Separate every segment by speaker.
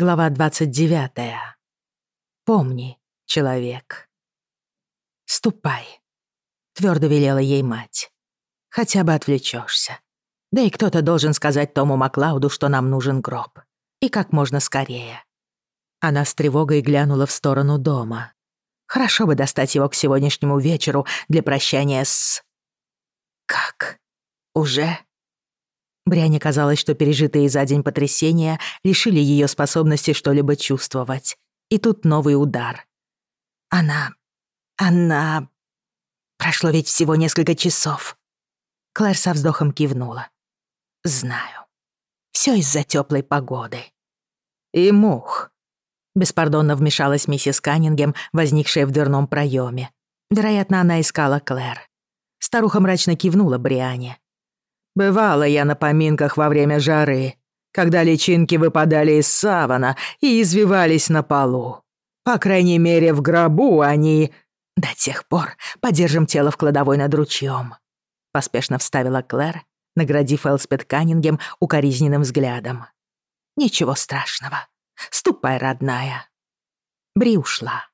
Speaker 1: Глава 29. Помни, человек. Ступай, твердо велела ей мать. Хотя бы отвлечешься. Да и кто-то должен сказать Тому Маклауду, что нам нужен гроб. И как можно скорее. Она с тревогой глянула в сторону дома. Хорошо бы достать его к сегодняшнему вечеру для прощания с... Как? Уже? Бриане казалось, что пережитые за день потрясения лишили ее способности что-либо чувствовать. И тут новый удар. Она... она... Прошло ведь всего несколько часов. Клэр со вздохом кивнула. Знаю. Все из-за теплой погоды. И мух. Беспардонно вмешалась миссис Каннингем, возникшая в дверном проеме. Вероятно, она искала Клэр. Старуха мрачно кивнула Бриане. Бывало, я на поминках во время жары, когда личинки выпадали из савана и извивались на полу. По крайней мере, в гробу они... До тех пор подержим тело в кладовой над ручьем. Поспешно вставила Клэр, наградив Элспет Каннингем укоризненным взглядом. «Ничего страшного. Ступай, родная». Бри ушла.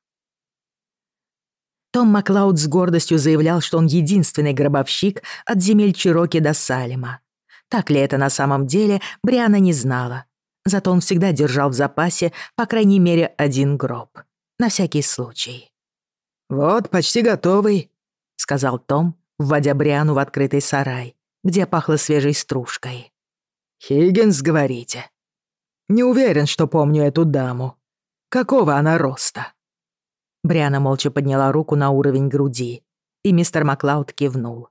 Speaker 1: Том Маклауд с гордостью заявлял, что он единственный гробовщик от земель Чироки до Салема. Так ли это на самом деле, Бриана не знала. Зато он всегда держал в запасе, по крайней мере, один гроб. На всякий случай.
Speaker 2: «Вот, почти готовый», — сказал Том, вводя Бриану в открытый сарай, где пахло свежей стружкой. «Хиггинс, говорите? Не уверен, что помню эту даму. Какого она роста?»
Speaker 1: Бриана молча подняла руку на уровень груди, и мистер Маклауд кивнул.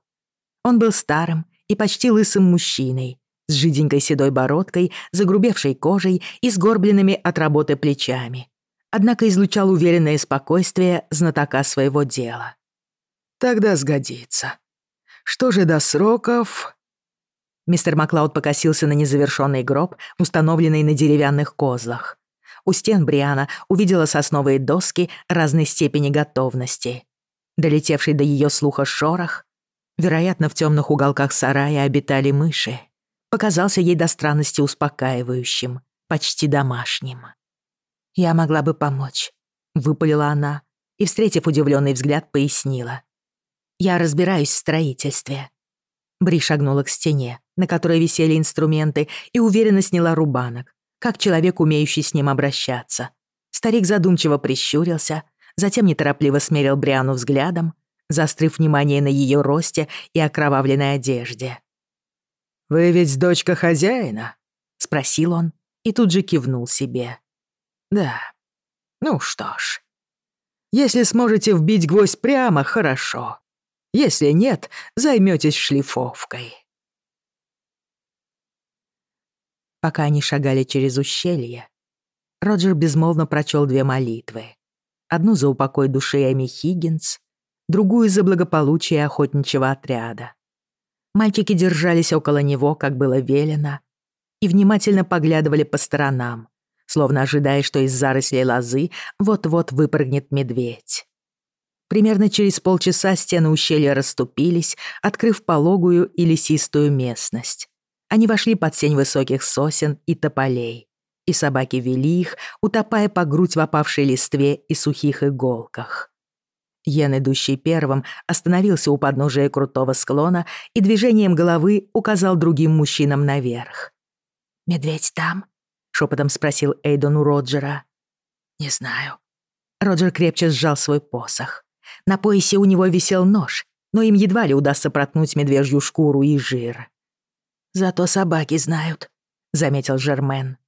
Speaker 1: Он был старым и почти лысым мужчиной, с жиденькой седой бородкой, загрубевшей кожей и сгорбленными от работы плечами. Однако излучал уверенное спокойствие знатока своего дела.
Speaker 2: «Тогда сгодится. Что же до сроков...»
Speaker 1: Мистер Маклауд покосился на незавершенный гроб, установленный на деревянных козлах. У стен Бриана увидела сосновые доски разной степени готовности. Долетевший до ее слуха шорох, вероятно, в темных уголках сарая обитали мыши, показался ей до странности успокаивающим, почти домашним. «Я могла бы помочь», — выпалила она и, встретив удивленный взгляд, пояснила. «Я разбираюсь в строительстве». Бри шагнула к стене, на которой висели инструменты, и уверенно сняла рубанок, как человек, умеющий с ним обращаться. Старик задумчиво прищурился, затем неторопливо смерил Бриану взглядом, заострив внимание на ее росте и окровавленной одежде.
Speaker 2: «Вы ведь дочка хозяина?»
Speaker 1: — спросил он и тут же кивнул себе.
Speaker 2: «Да. Ну что ж. Если сможете вбить гвоздь прямо, хорошо. Если нет, займётесь шлифовкой».
Speaker 1: пока они шагали через ущелье, Роджер безмолвно прочел две молитвы. Одну за упокой души Эми Хиггинс, другую за благополучие охотничьего отряда. Мальчики держались около него, как было велено, и внимательно поглядывали по сторонам, словно ожидая, что из зарослей лозы вот-вот выпрыгнет медведь. Примерно через полчаса стены ущелья расступились, открыв пологую и лесистую местность, они вошли под сень высоких сосен и тополей, и собаки вели их, утопая по грудь в опавшей листве и сухих иголках. Йен, идущий первым, остановился у подножия крутого склона и движением головы указал другим мужчинам наверх. «Медведь там?» — шепотом спросил Эйдон у Роджера. «Не знаю». Роджер крепче сжал свой посох. На поясе у него висел нож, но им едва ли удастся проткнуть медвежью шкуру и жир. «Зато собаки знают», — заметил Жермен.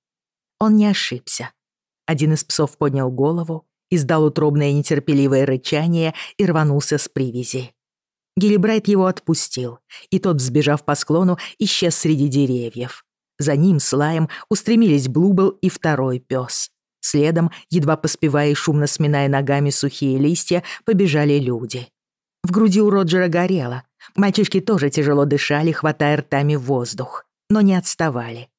Speaker 1: Он не ошибся. Один из псов поднял голову, издал утробное нетерпеливое рычание и рванулся с привязи. Гиллибрайт его отпустил, и тот, взбежав по склону, исчез среди деревьев. За ним с лаем устремились Блубл и второй пес. Следом, едва поспевая и шумно сминая ногами сухие листья, побежали люди. В груди В груди у Роджера горело. Мальчишки тоже тяжело дышали, хватая ртами воздух. Но не отставали.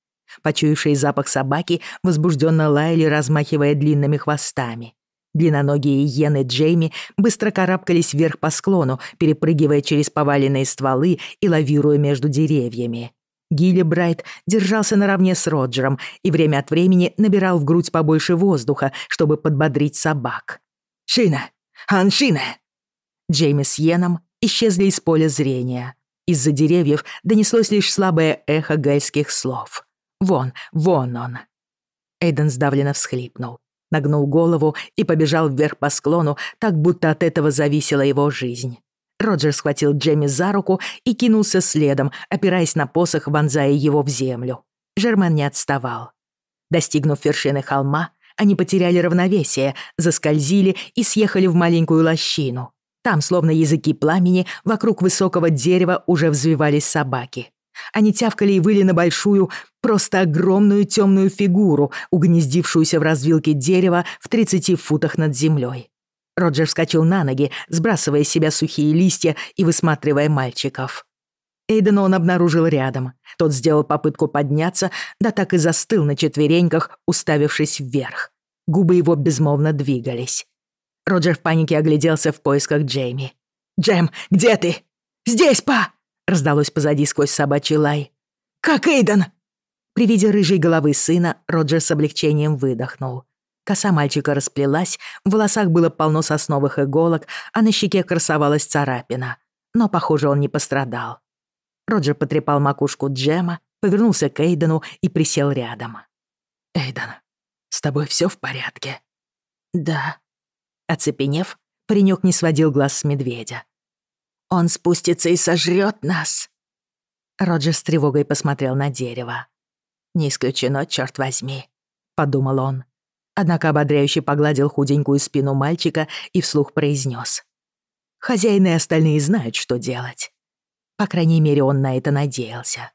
Speaker 1: Почуявшие запах собаки, возбужденно лаяли, размахивая длинными хвостами. Длинноногие иены Джейми быстро карабкались вверх по склону, перепрыгивая через поваленные стволы и лавируя между деревьями. Гилли Брайт держался наравне с Роджером и время от времени набирал в грудь побольше воздуха, чтобы подбодрить собак.
Speaker 2: «Шина! Аншина!»
Speaker 1: Джеймис Йеном исчезли из поля зрения. Из-за деревьев донеслось лишь слабое эхо гальских слов. «Вон, вон он!» Эйден сдавленно всхлипнул, нагнул голову и побежал вверх по склону, так будто от этого зависела его жизнь. Роджер схватил Джемми за руку и кинулся следом, опираясь на посох, вонзая его в землю. Жермен не отставал. Достигнув вершины холма, они потеряли равновесие, заскользили и съехали в маленькую лощину, там, словно языки пламени, вокруг высокого дерева уже взвивались собаки. Они тявкали и выли на большую, просто огромную темную фигуру, угнездившуюся в развилке дерева в 30 футах над землей. Роджер вскочил на ноги, сбрасывая с себя сухие листья и высматривая мальчиков. Эйдена он обнаружил рядом. Тот сделал попытку подняться, да так и застыл на четвереньках, уставившись вверх. Губы его безмолвно двигались. Роджер в панике огляделся в поисках Джейми.
Speaker 2: «Джем, где ты?» «Здесь, па!»
Speaker 1: — раздалось позади сквозь собачий лай.
Speaker 2: «Как Эйден?»
Speaker 1: При виде рыжей головы сына Роджер с облегчением выдохнул. Коса мальчика расплелась, в волосах было полно сосновых иголок, а на щеке красовалась царапина. Но, похоже, он не пострадал. Роджер потрепал макушку Джема, повернулся к Эйдену и присел рядом.
Speaker 2: «Эйден, с тобой всё в порядке?»
Speaker 1: «Да», оцепенев, паренёк не сводил глаз с медведя.
Speaker 2: «Он спустится и сожрёт нас!»
Speaker 1: Роджер с тревогой посмотрел на дерево.
Speaker 2: «Не исключено, чёрт возьми», — подумал он.
Speaker 1: Однако ободряюще погладил худенькую спину мальчика и вслух произнёс. «Хозяин и остальные знают, что делать». По крайней мере, он на это надеялся.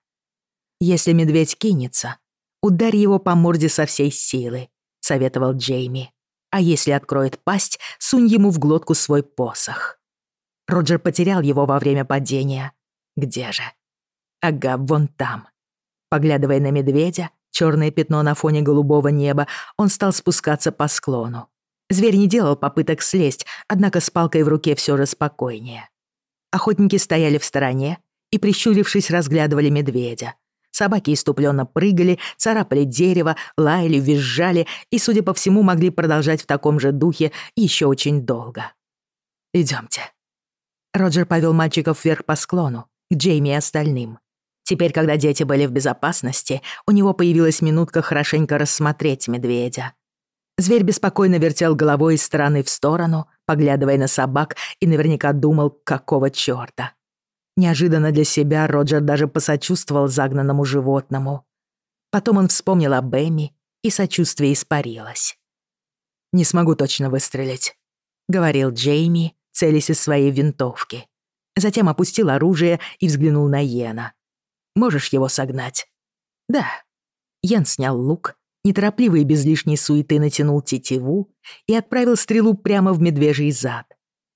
Speaker 1: «Если медведь кинется, ударь его по морде со всей силы», — советовал Джейми. «А если откроет пасть, сунь ему в глотку свой посох». Роджер потерял его во время падения. Где же? Ага, вон там. Поглядывая на медведя, черное пятно на фоне голубого неба, он стал спускаться по склону. Зверь не делал попыток слезть, однако с палкой в руке все же спокойнее. Охотники стояли в стороне и, прищурившись, разглядывали медведя. Собаки иступленно прыгали, царапали дерево, лаяли, визжали и, судя по всему, могли продолжать в таком же духе еще очень долго. «Идемте». Роджер повел мальчиков вверх по склону, к Джейми и остальным. Теперь, когда дети были в безопасности, у него появилась минутка хорошенько рассмотреть медведя. Зверь беспокойно вертел головой из стороны в сторону, поглядывая на собак и наверняка думал, какого чёрта неожиданно для себя Роджер даже посочувствовал загнанному животному. Потом он вспомнил об Эмми, и сочувствие испарилось. «Не смогу точно выстрелить», — говорил Джейми, целясь из своей винтовки. Затем опустил оружие и взглянул на Йена. «Можешь его согнать?» «Да». Йен снял лук, неторопливо и без лишней суеты натянул тетиву и отправил стрелу прямо в медвежий зад,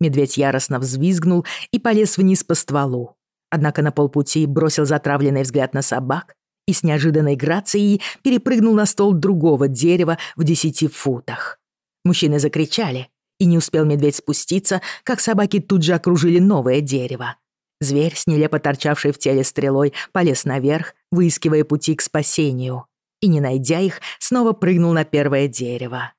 Speaker 1: Медведь яростно взвизгнул и полез вниз по стволу. Однако на полпути бросил затравленный взгляд на собак и с неожиданной грацией перепрыгнул на стол другого дерева в десяти футах. Мужчины закричали, и не успел медведь спуститься, как собаки тут же окружили новое дерево. Зверь, с нелепо торчавшей в теле стрелой, полез наверх, выискивая пути к спасению. И, не найдя их, снова прыгнул на первое дерево.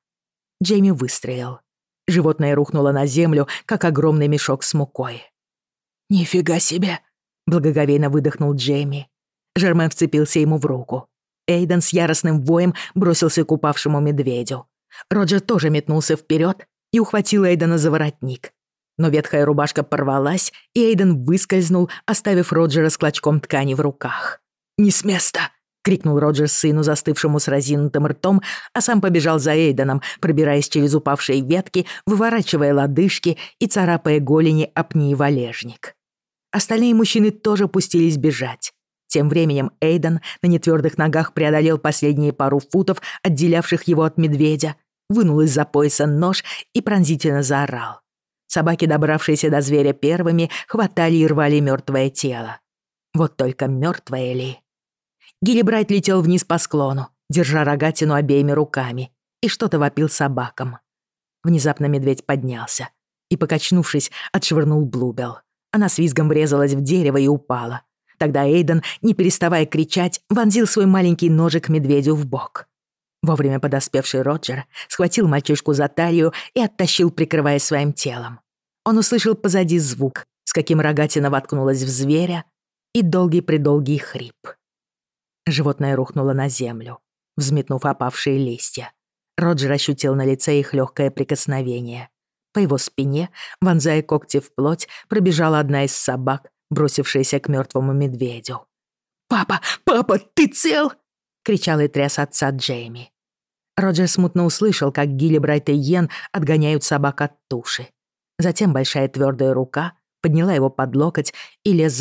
Speaker 1: Джейми выстрелил. животное рухнуло на землю, как огромный мешок с мукой.
Speaker 2: «Нифига себе!»
Speaker 1: — благоговейно выдохнул Джейми. Жермен вцепился ему в руку. Эйден с яростным воем бросился к упавшему медведю. Роджер тоже метнулся вперед и ухватил Эйдена за воротник. Но ветхая рубашка порвалась, и Эйден выскользнул, оставив Роджера с клочком ткани в руках.
Speaker 2: «Не с места!» крикнул Роджер сыну, застывшему с разинутым ртом, а сам побежал за Эйденом, пробираясь через упавшие ветки, выворачивая лодыжки и царапая голени об пни и валежник.
Speaker 1: Остальные мужчины тоже пустились бежать. Тем временем Эйден на нетвердых ногах преодолел последние пару футов, отделявших его от медведя, вынул из-за пояса нож и пронзительно заорал. Собаки, добравшиеся до зверя первыми, хватали и рвали мертвое тело. Вот только мертвое ли? Гиллибрайт летел вниз по склону, держа рогатину обеими руками, и что-то вопил собакам. Внезапно медведь поднялся и, покачнувшись, отшвырнул Блубел. Она с визгом врезалась в дерево и упала. Тогда Эйден, не переставая кричать, вонзил свой маленький ножик медведю в бок. Вовремя подоспевший Роджер схватил мальчишку за талию и оттащил, прикрывая своим телом. Он услышал позади звук, с каким рогатина воткнулась в зверя, и долгий-предолгий хрип. Животное рухнуло на землю, взметнув опавшие листья. Роджер ощутил на лице их легкое прикосновение. По его спине, вонзая когти в плоть, пробежала одна из собак, бросившаяся к мертвому медведю. «Папа! Папа, ты цел?» — кричал и тряс отца Джейми. Роджер смутно услышал, как Гиллибрайт и Йен отгоняют собак от туши. Затем большая твердая рука подняла его под локоть, и лес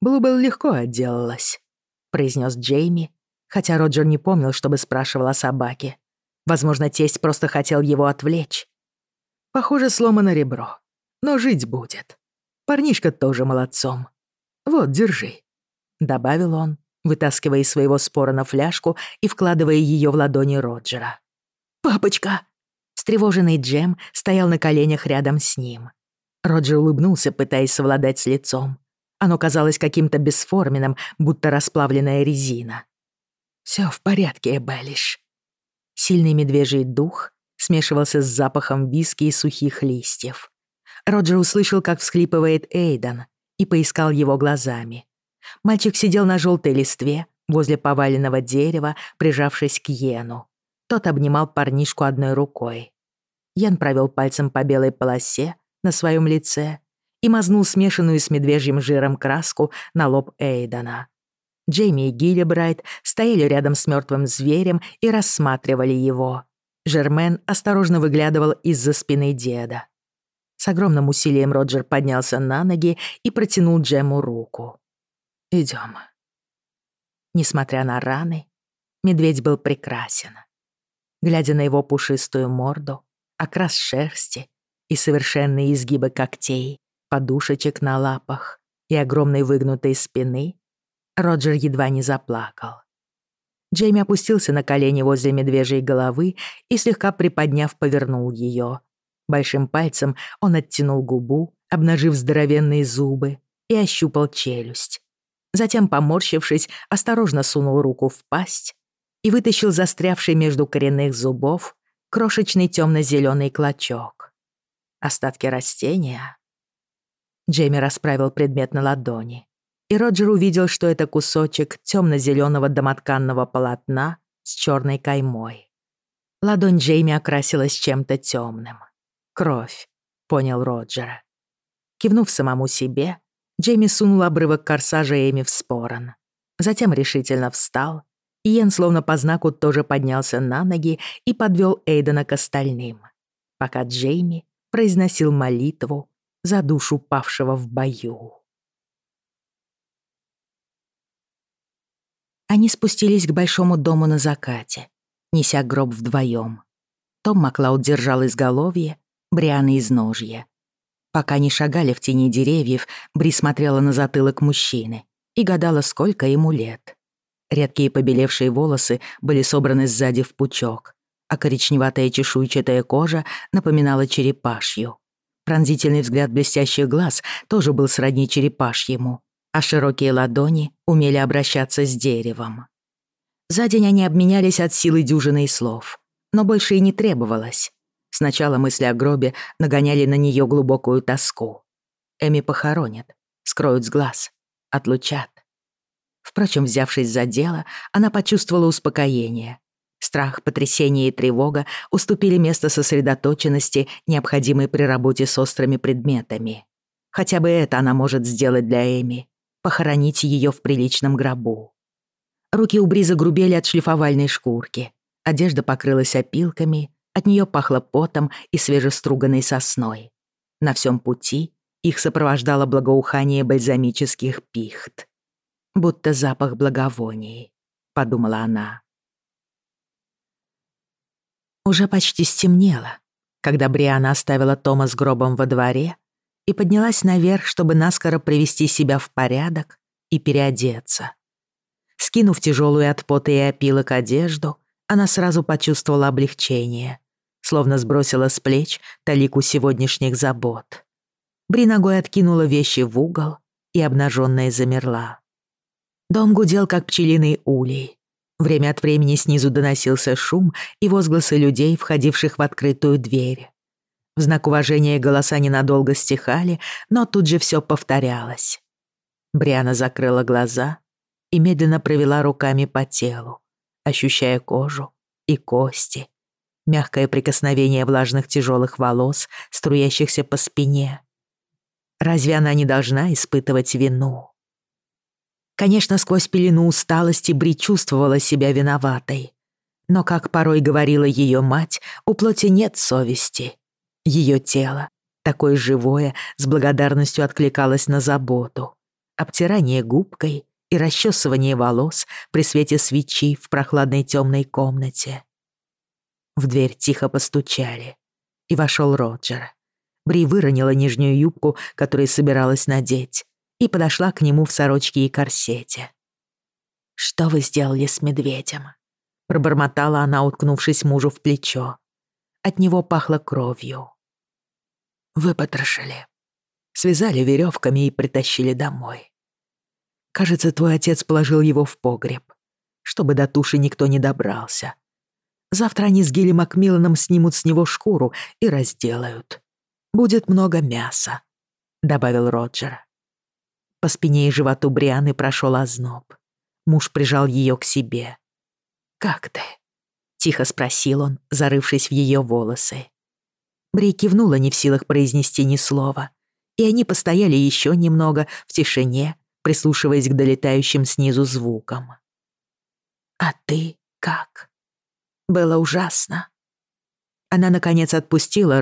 Speaker 1: закружился перед глазами. «Блубелл легко отделалась», — произнес Джейми, хотя Роджер не помнил, чтобы спрашивал о собаке. Возможно, тесть просто хотел его отвлечь. Похоже, сломано ребро, но жить будет. Парнишка тоже молодцом. Вот, держи», — добавил он, вытаскивая из своего спора на фляжку и вкладывая ее в ладони Роджера. «Папочка!» Встревоженный Джем стоял на коленях рядом с ним. Роджер улыбнулся, пытаясь совладать с лицом. Оно казалось каким-то бесформенным, будто расплавленная резина. «Всё в порядке, Эбелиш». Сильный медвежий дух смешивался с запахом виски и сухих листьев. Роджер услышал, как всхлипывает Эйден, и поискал его глазами. Мальчик сидел на жёлтой листве возле поваленного дерева, прижавшись к Йену. Тот обнимал парнишку одной рукой. Йен провёл пальцем по белой полосе на своём лице и мазнул смешанную с медвежьим жиром краску на лоб Эйдена. Джейми и Гиллибрайт стояли рядом с мертвым зверем и рассматривали его. Жермен осторожно выглядывал из-за спины деда. С огромным усилием Роджер поднялся на ноги и протянул Джему руку. «Идём». Несмотря на раны, медведь был прекрасен глядя на его пушистую морду, окрас шерсти и совершенные изгибы когтей, подушечек на лапах и огромной выгнутой спины, Роджер едва не заплакал. Джейми опустился на колени возле медвежьей головы и, слегка приподняв, повернул ее. Большим пальцем он оттянул губу, обнажив здоровенные зубы, и ощупал челюсть. Затем, поморщившись, осторожно сунул руку в пасть и вытащил застрявший между коренных зубов крошечный темно-зеленый клочок. Остатки растения. Джейми расправил предмет на ладони. И Роджер увидел, что это кусочек темно-зеленого домотканного полотна с черной каймой. Ладонь Джейми окрасилась чем-то темным. «Кровь», — понял Роджера. Кивнув самому себе, Джейми сунул обрывок корсажа Эми в спорон. Затем решительно встал. Иен, словно по знаку, тоже поднялся на ноги и подвел Эйдена к остальным, пока Джейми произносил молитву за душу павшего в бою. Они спустились к большому дому на закате, неся гроб вдвоем. Том Маклауд держал изголовье, Бриана из ножья. Пока они шагали в тени деревьев, Бри смотрела на затылок мужчины и гадала, сколько ему лет. Редкие побелевшие волосы были собраны сзади в пучок, а коричневатая чешуйчатая кожа напоминала черепашью. Пронзительный взгляд блестящих глаз тоже был сродни черепашьему, а широкие ладони умели обращаться с деревом. За день они обменялись от силы дюжиной слов, но больше и не требовалось. Сначала мысли о гробе нагоняли на нее глубокую тоску. Эми похоронят, скроют с глаз, отлучат. Впрочем, взявшись за дело, она почувствовала успокоение. Страх, потрясение и тревога уступили место сосредоточенности, необходимой при работе с острыми предметами. Хотя бы это она может сделать для Эми — похоронить ее в приличном гробу. Руки у Бриза грубели от шлифовальной шкурки. Одежда покрылась опилками, от нее пахло потом и свежеструганной сосной. На всем пути их сопровождало благоухание бальзамических пихт. «Будто запах благовоний», — подумала она уже почти стемнело, когда Бриана оставила Тома с гробом во дворе и поднялась наверх, чтобы наскоро привести себя в порядок и переодеться. Скинув тяжелую от пота и опилок одежду, она сразу почувствовала облегчение, словно сбросила с плеч талику сегодняшних забот. Бри ногой откинула вещи в угол и обнаженная замерла. Дом гудел, как пчелиный улей, Время от времени снизу доносился шум и возгласы людей, входивших в открытую дверь. В знак уважения голоса ненадолго стихали, но тут же все повторялось. Бриана закрыла глаза и медленно провела руками по телу, ощущая кожу и кости, мягкое прикосновение влажных тяжелых волос, струящихся по спине. Разве она не должна испытывать вину? Конечно, сквозь пелену усталости Бри чувствовала себя виноватой. Но, как порой говорила ее мать, у плоти нет совести. Ее тело, такое живое, с благодарностью откликалось на заботу. Обтирание губкой и расчесывание волос при свете свечи в прохладной темной комнате. В дверь тихо постучали, и вошел Роджер. Бри выронила нижнюю юбку, которую собиралась надеть, и подошла к нему в сорочке и корсете. «Что вы сделали с медведем?» — пробормотала она, уткнувшись мужу в плечо. От него пахло кровью. «Выпотрошили. Связали веревками и притащили домой. Кажется, твой отец положил его в погреб, чтобы до туши никто не добрался. Завтра они с Гилли Макмилланом снимут с него шкуру и разделают. Будет много мяса», — добавил Роджер. По спине и животу Брианы прошел озноб. Муж прижал ее к себе. «Как ты?» — тихо спросил он, зарывшись в ее волосы. Бри кивнула не в силах произнести ни слова, и они постояли еще немного в тишине, прислушиваясь к долетающим снизу звукам. «А ты как?» «Было ужасно». Она, наконец, отпустила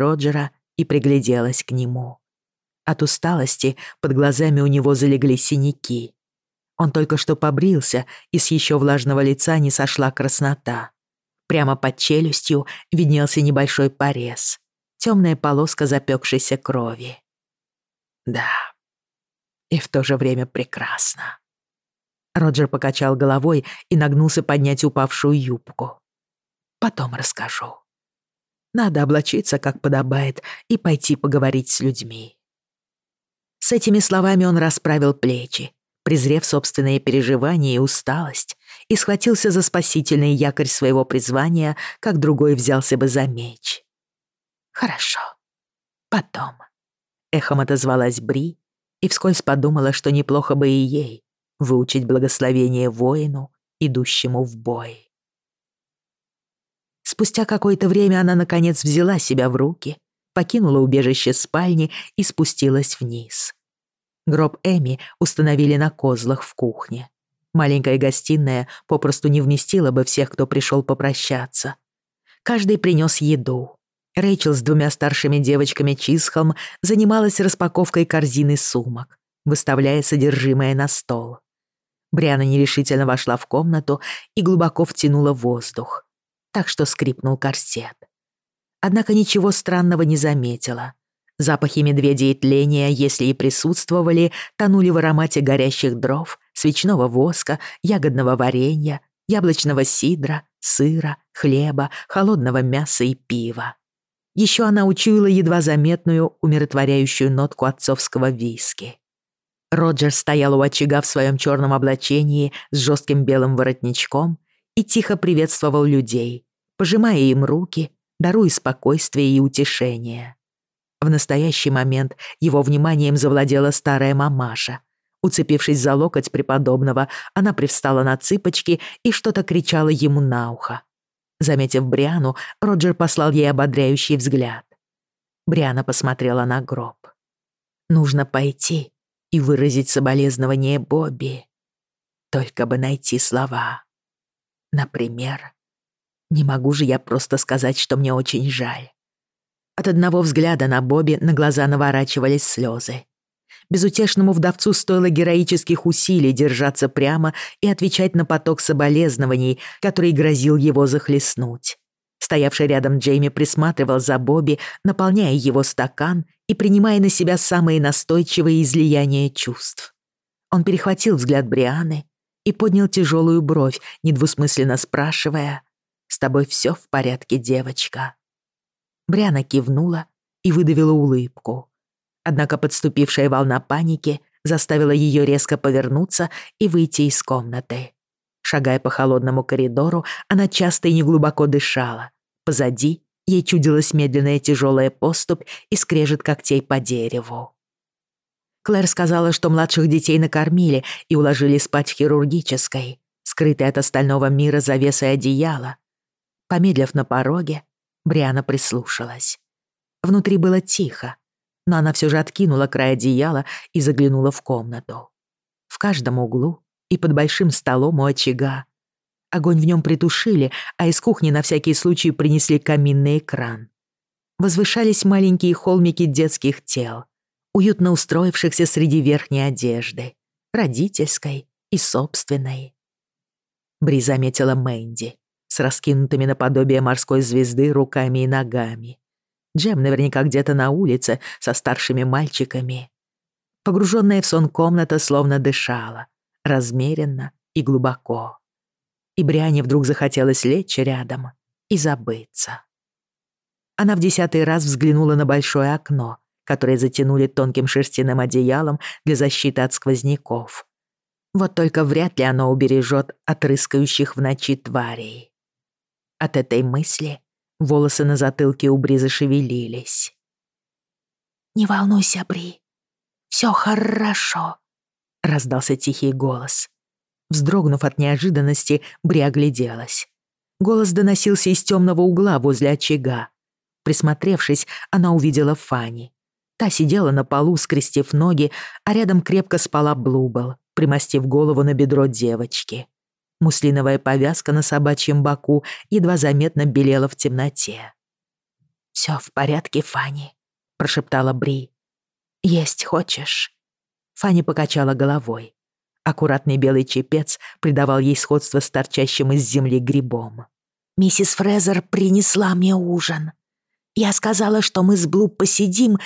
Speaker 1: Роджера и пригляделась к нему. От усталости под глазами у него залегли синяки. Он только что побрился, и с еще влажного лица не сошла краснота. Прямо под челюстью виднелся небольшой порез. Темная полоска запекшейся крови. Да, и в то же время прекрасно. Роджер покачал головой и нагнулся поднять упавшую юбку. Потом расскажу. Надо облачиться, как подобает, и пойти поговорить с людьми. С этими словами он расправил плечи, презрев собственные переживания и усталость, и схватился за спасительный якорь своего призвания, как другой взялся бы за меч. «Хорошо. Потом», — эхом отозвалась Бри и вскользь подумала, что неплохо бы и ей выучить благословение воину, идущему в бой. Спустя какое-то время она, наконец, взяла себя в руки — покинула убежище спальни и спустилась вниз. Гроб Эми установили на козлах в кухне. Маленькая гостиная попросту не вместила бы всех, кто пришел попрощаться. Каждый принес еду. Рэйчел с двумя старшими девочками Чисхолм занималась распаковкой корзины сумок, выставляя содержимое на стол. Бриана нерешительно вошла в комнату и глубоко втянула воздух, так что скрипнул корсет однако ничего странного не заметила. Запахи медведей и тления, если и присутствовали, тонули в аромате горящих дров, свечного воска, ягодного варенья, яблочного сидра, сыра, хлеба, холодного мяса и пива. Еще она учуяла едва заметную, умиротворяющую нотку отцовского виски. Роджер стоял у очага в своем черном облачении с жестким белым воротничком и тихо приветствовал людей, пожимая им руки даруй спокойствие и утешение. В настоящий момент его вниманием завладела старая мамаша. Уцепившись за локоть преподобного, она привстала на цыпочки и что-то кричала ему на ухо. Заметив Бриану, Роджер послал ей ободряющий взгляд. Бриана посмотрела на гроб. «Нужно пойти и выразить соболезнование Бобби. Только бы найти слова. Например...» не могу же я просто сказать, что мне очень жаль. От одного взгляда на Бобби на глаза наворачивались слезы. Безутешному вдовцу стоило героических усилий держаться прямо и отвечать на поток соболезнований, который грозил его захлестнуть. Стоявший рядом Джейми присматривал за Бобби, наполняя его стакан и принимая на себя самые настойчивые излияния чувств. Он перехватил взгляд Брианы и поднял тяжелую бровь, недвусмысленно спрашивая, С тобой все в порядке, девочка». Бряна кивнула и выдавила улыбку. Однако подступившая волна паники заставила ее резко повернуться и выйти из комнаты. Шагая по холодному коридору, она часто и неглубоко дышала. Позади ей чудилась медленная тяжелая поступь и скрежет когтей по дереву. Клэр сказала, что младших детей накормили и уложили спать в хирургической, скрытой от остального мира завесой одеяла, Помедлив на пороге, Бриана прислушалась. Внутри было тихо, но она все же откинула край одеяла и заглянула в комнату. В каждом углу и под большим столом у очага. Огонь в нем притушили, а из кухни на всякий случай принесли каминный экран. Возвышались маленькие холмики детских тел, уютно устроившихся среди верхней одежды, родительской и собственной. Бри заметила Мэнди, с раскинутыми наподобие морской звезды руками и ногами. Джем наверняка где-то на улице со старшими мальчиками. Погруженная в сон комната словно дышала, размеренно и глубоко. И Бриане вдруг захотелось лечь рядом и забыться. Она в десятый раз взглянула на большое окно, которое затянули тонким шерстяным одеялом для защиты от сквозняков. Вот только вряд ли оно убережет от рыскающих в ночи тварей. От этой мысли волосы на затылке у Бри зашевелились.
Speaker 3: «Не волнуйся, Бри, все хорошо», —
Speaker 1: раздался тихий голос. Вздрогнув от неожиданности, Бри огляделась. Голос доносился из темного угла возле очага. Присмотревшись, она увидела Фанни. Та сидела на полу, скрестив ноги, а рядом крепко спала Блубл, примостив голову на бедро девочки. Муслиновая повязка на собачьем боку едва заметно белела в темноте.
Speaker 3: «Всё в порядке, Фанни», — прошептала Бри. «Есть хочешь?»
Speaker 1: Фанни покачала головой. Аккуратный белый чепец придавал ей сходство с торчащим из земли грибом.
Speaker 3: «Миссис Фрезер принесла мне ужин. Я сказала, что мы с Блу посидим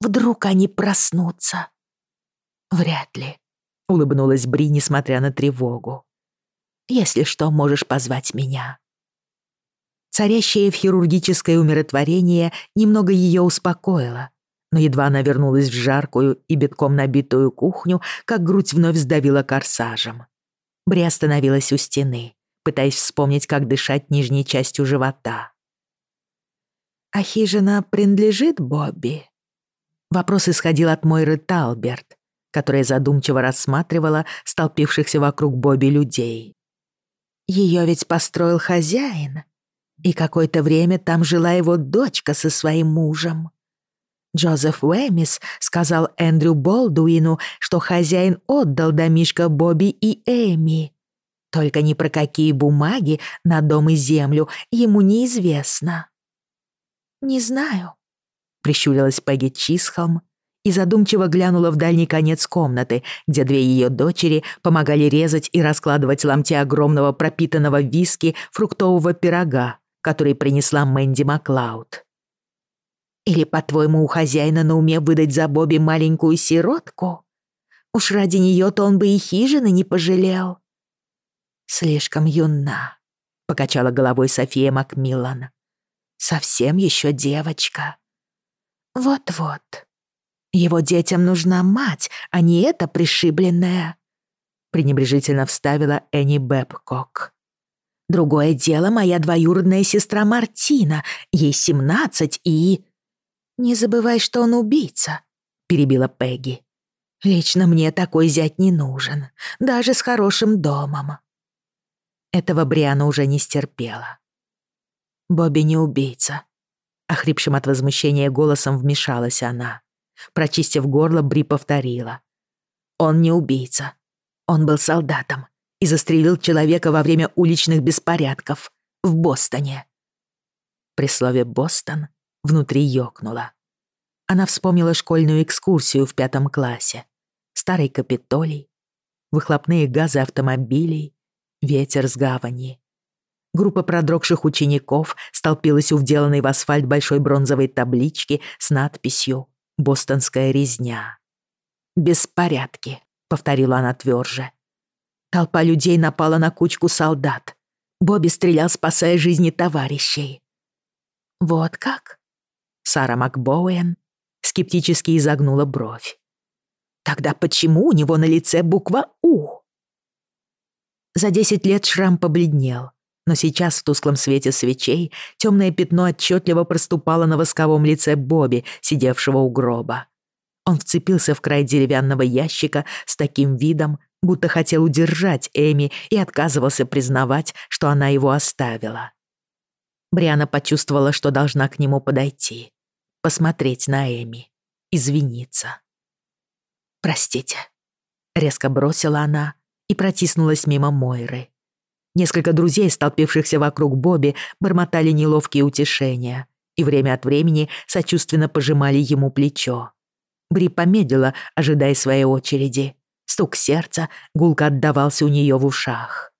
Speaker 3: с Сорри и Робом», — ответила она, тщательно выговаривая все «р». «Вдруг они проснутся?» «Вряд ли», — улыбнулась Бри, несмотря на тревогу. «Если что, можешь позвать меня». Царящее в хирургическое умиротворение немного ее успокоило, но едва она вернулась в жаркую и битком набитую кухню, как грудь вновь сдавила корсажем. Бри остановилась у стены, пытаясь вспомнить, как дышать нижней частью живота. «А хижина принадлежит Бобби?» Вопрос исходил от Мойры Талберт, которая задумчиво рассматривала столпившихся вокруг Бобби людей. Ее ведь построил хозяин, и какое-то время там жила его дочка со своим мужем. Джозеф Уэмис сказал Эндрю Болдуину, что хозяин отдал домишко Бобби и Эми. Только ни про какие бумаги на дом и землю ему неизвестно. «Не знаю», — прищурилась Пегги Чисхолм и задумчиво глянула в дальний конец комнаты, где две ее дочери помогали резать и раскладывать ломти огромного пропитанного виски фруктового пирога, который принесла Мэнди Маклауд. «Или, по-твоему, у хозяина на уме выдать за Бобби маленькую сиротку? Уж ради нее-то он бы и хижины не пожалел». «Слишком юна», — покачала головой София Макмиллан. «Совсем еще девочка». Вот-вот. Его детям нужна мать, а не эта пришибленная. Пренебрежительно вставила Энни Бэбкок. Другое дело моя двоюродная сестра Мартина, ей семнадцать и...» «Не забывай, что он убийца», — перебила Пегги. «Лично мне такой зять не нужен, даже с хорошим домом». Этого Бриана уже не стерпела. «Бобби не убийца», — охрипшим от возмущения голосом вмешалась она. Прочистив горло, Бри повторила. «Он не убийца. Он был солдатом и застрелил человека во время уличных беспорядков в Бостоне. При слове «Бостон» внутри ёкнуло. Она вспомнила школьную экскурсию в пятом классе. Старый Капитолий, выхлопные газы автомобилей, ветер с гавани. Группа продрогших учеников столпилась у вделанной в асфальт большой бронзовой таблички с надписью «Бостонская резня». «Беспорядки», — повторила она тверже. Толпа людей напала на кучку солдат. Бобби стрелял, спасая жизни товарищей. «Вот как?»
Speaker 1: Сара Макбоуэн скептически изогнула бровь.
Speaker 3: «Тогда почему у него на лице буква «У»?»
Speaker 1: За десять лет шрам побледнел, но сейчас в тусклом свете свечей темное пятно отчетливо проступало на восковом лице Бобби, сидевшего у гроба. Он вцепился в край деревянного ящика с таким видом, будто хотел удержать Эми и отказывался признавать, что она его оставила. Бриана почувствовала, что должна к нему подойти, посмотреть на Эми, извиниться. «Простите», — резко бросила она и протиснулась мимо Мойры. Несколько друзей, столпившихся вокруг Бобби, бормотали неловкие утешения и время от времени сочувственно пожимали ему плечо. Бри помедлила, ожидая своей очереди. Стук сердца гулко отдавался у нее в ушах.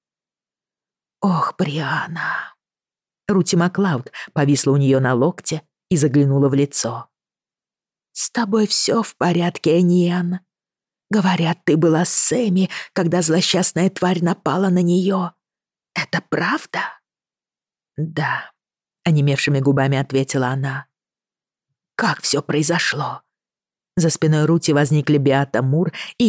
Speaker 3: «Ох, Бриана!»
Speaker 1: Рути Маклауд повисла у нее на локте и заглянула в лицо.
Speaker 3: «С тобой все в порядке, Эниен. Говорят, ты была с Сэмми, когда злосчастная тварь напала на нее. Это правда?»
Speaker 1: «Да», — онемевшими губами ответила она.
Speaker 3: «Как все произошло?»
Speaker 1: За спиной Рути возникли Беата Мур и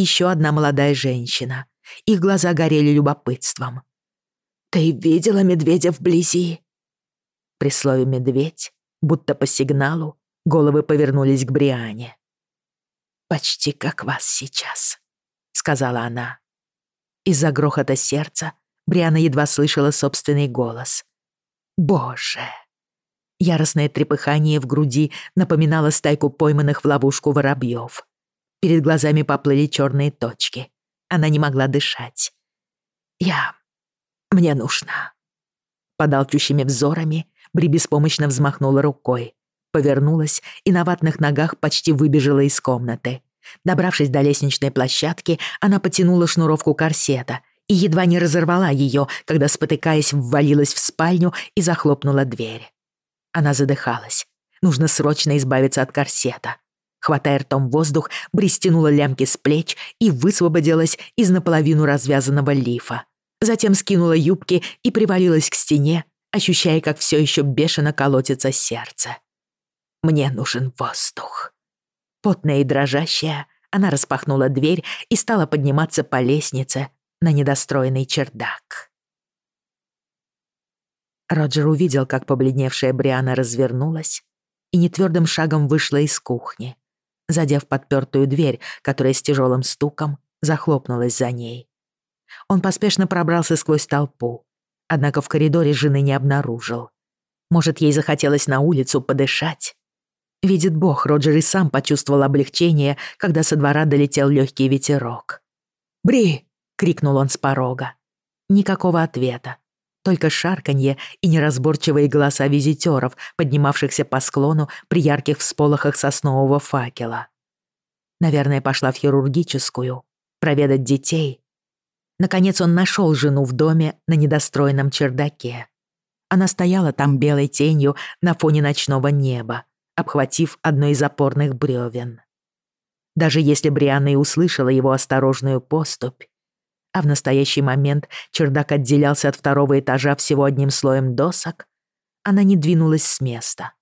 Speaker 1: еще одна молодая женщина. Их глаза горели любопытством.
Speaker 3: «Ты видела медведя вблизи?»
Speaker 1: При слове «медведь», будто по сигналу, головы повернулись к Бриане.
Speaker 3: «Почти как вас сейчас», — сказала она.
Speaker 1: Из-за грохота сердца Бриана едва слышала собственный голос. «Боже!» Яростное трепыхание в груди напоминало стайку пойманных в ловушку воробьев. Перед глазами поплыли черные точки. Она не могла дышать. «Я... мне нужно...» Под алчущими взорами Бри беспомощно взмахнула рукой, повернулась и на ватных ногах почти выбежала из комнаты. Добравшись до лестничной площадки, она потянула шнуровку корсета и едва не разорвала ее, когда, спотыкаясь, ввалилась в спальню и захлопнула дверь. Она задыхалась. Нужно срочно избавиться от корсета. Хватая ртом воздух, Бри стянула лямки с плеч и высвободилась из наполовину развязанного лифа. Затем скинула юбки и привалилась к стене, ощущая, как все еще бешено колотится сердце. «Мне нужен воздух». Потная и дрожащая, она распахнула дверь и стала подниматься по лестнице на недостроенный чердак. Роджер увидел, как побледневшая Бриана развернулась и нетвёрдым шагом вышла из кухни, задев подпёртую дверь, которая с тяжелым стуком захлопнулась за ней. Он поспешно пробрался сквозь толпу, однако в коридоре жены не обнаружил. Может, ей захотелось на улицу подышать? Видит Бог, Роджер и сам почувствовал облегчение, когда со двора долетел легкий ветерок. «Бри!» — крикнул он с порога. Никакого ответа. Только шарканье и неразборчивые голоса визитеров, поднимавшихся по склону при ярких всполохах соснового факела. Наверное, пошла в хирургическую, проведать детей. Наконец он нашел жену в доме на недостроенном чердаке. Она стояла там белой тенью на фоне ночного неба, обхватив одно из опорных брёвен. Даже если Брианна и услышала его осторожную поступь, а в настоящий момент чердак отделялся от второго этажа всего одним слоем досок, она не двинулась с места.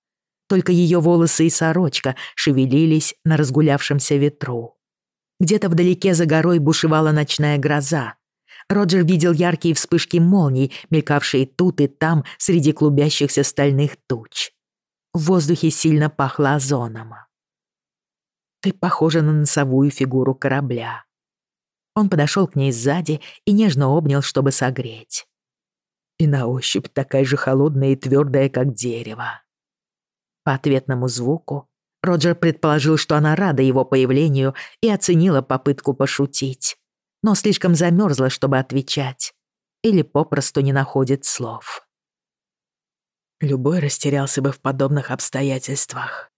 Speaker 1: Только ее волосы и сорочка шевелились на разгулявшемся ветру. Где-то вдалеке за горой бушевала ночная гроза. Роджер видел яркие вспышки молний, мелькавшие тут и там среди клубящихся стальных туч. В воздухе сильно пахло озоном. «Ты похожа на носовую фигуру корабля», Он подошел к ней сзади и нежно обнял, чтобы согреть. И на ощупь такая же холодная и твердая, как дерево. По ответному звуку Роджер предположил, что она рада его появлению и оценила попытку пошутить, но слишком замерзла, чтобы отвечать, или попросту не находит слов. Любой растерялся бы в подобных обстоятельствах.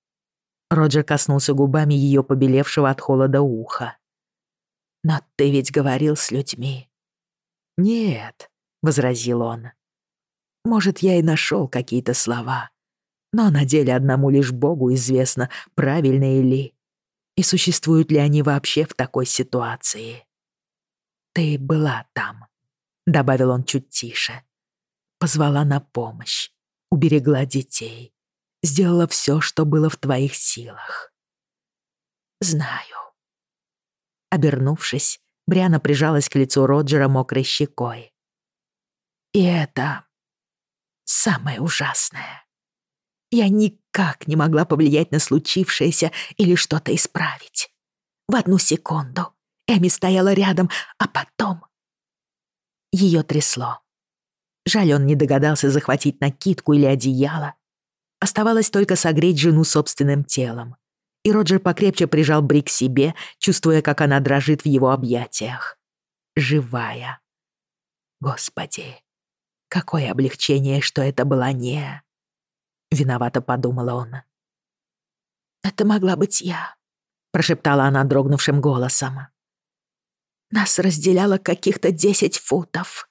Speaker 1: Роджер коснулся губами ее побелевшего от холода уха. «Но ты ведь говорил с людьми». «Нет», — возразил он. «Может, я и нашел какие-то слова, но на деле одному лишь Богу известно, правильные ли, и существуют ли они вообще в такой ситуации. Ты была там», — добавил он чуть тише. Позвала на помощь, уберегла детей, сделала все, что обернувшись, Бриана прижалась к лицу Роджера мокрой щекой.
Speaker 3: И это самое ужасное. Я никак не могла повлиять на случившееся или что-то исправить. В одну секунду Эми стояла рядом, а потом...
Speaker 1: Ее трясло. Жаль, он не догадался захватить накидку или одеяло. Оставалось только согреть жену собственным телом и Роджер покрепче прижал Бри к себе, чувствуя, как она дрожит в его объятиях. Живая. Господи, какое облегчение, что это была не... Виновато подумала он.
Speaker 3: «Это могла быть я», —
Speaker 1: прошептала она дрогнувшим голосом.
Speaker 3: «Нас разделяло каких-то десять футов.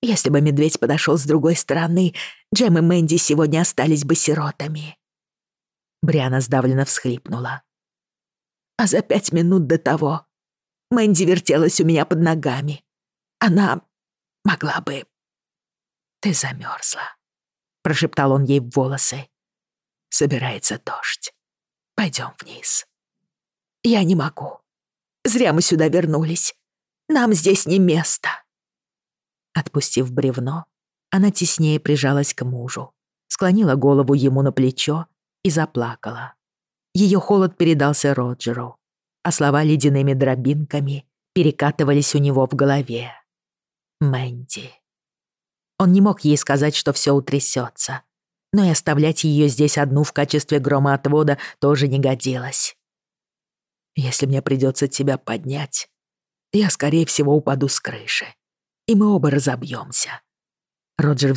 Speaker 3: Если бы медведь подошел с другой стороны, Джем и Мэнди сегодня остались бы сиротами».
Speaker 1: Бриана сдавленно всхлипнула.
Speaker 3: А за пять минут до того Мэнди вертелась у меня под ногами. Она могла бы...
Speaker 1: Ты замерзла прошептал он ей в волосы. Собирается дождь. Пойдем вниз.
Speaker 3: Я не могу. Зря мы сюда вернулись. Нам здесь не место.
Speaker 1: Отпустив бревно, она теснее прижалась к мужу, склонила голову ему на плечо и заплакала. Ее холод передался Роджеру, а слова ледяными дробинками перекатывались у него в голове. Мэнди. Он не мог ей сказать, что все утрясется. Но и оставлять ее здесь одну в качестве громоотвода тоже не годилось. «Если мне придется тебя поднять, я, скорее всего, упаду с крыши, и мы оба разобьемся. Роджер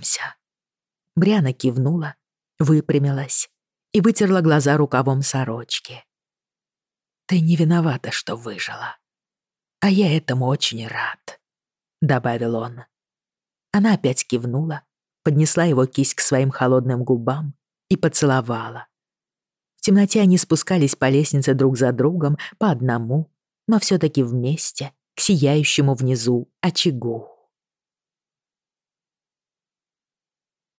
Speaker 1: взял ее холодную ладонь. «Давай спустимся». Бриана кивнула, выпрямилась и вытерла глаза рукавом сорочки. «Ты не виновата, что выжила. «А я этому очень рад», — добавил он. Она опять кивнула, поднесла его кисть к своим холодным губам и поцеловала. В темноте они спускались по лестнице друг за другом, по одному, но все таки вместе, к сияющему внизу очагу.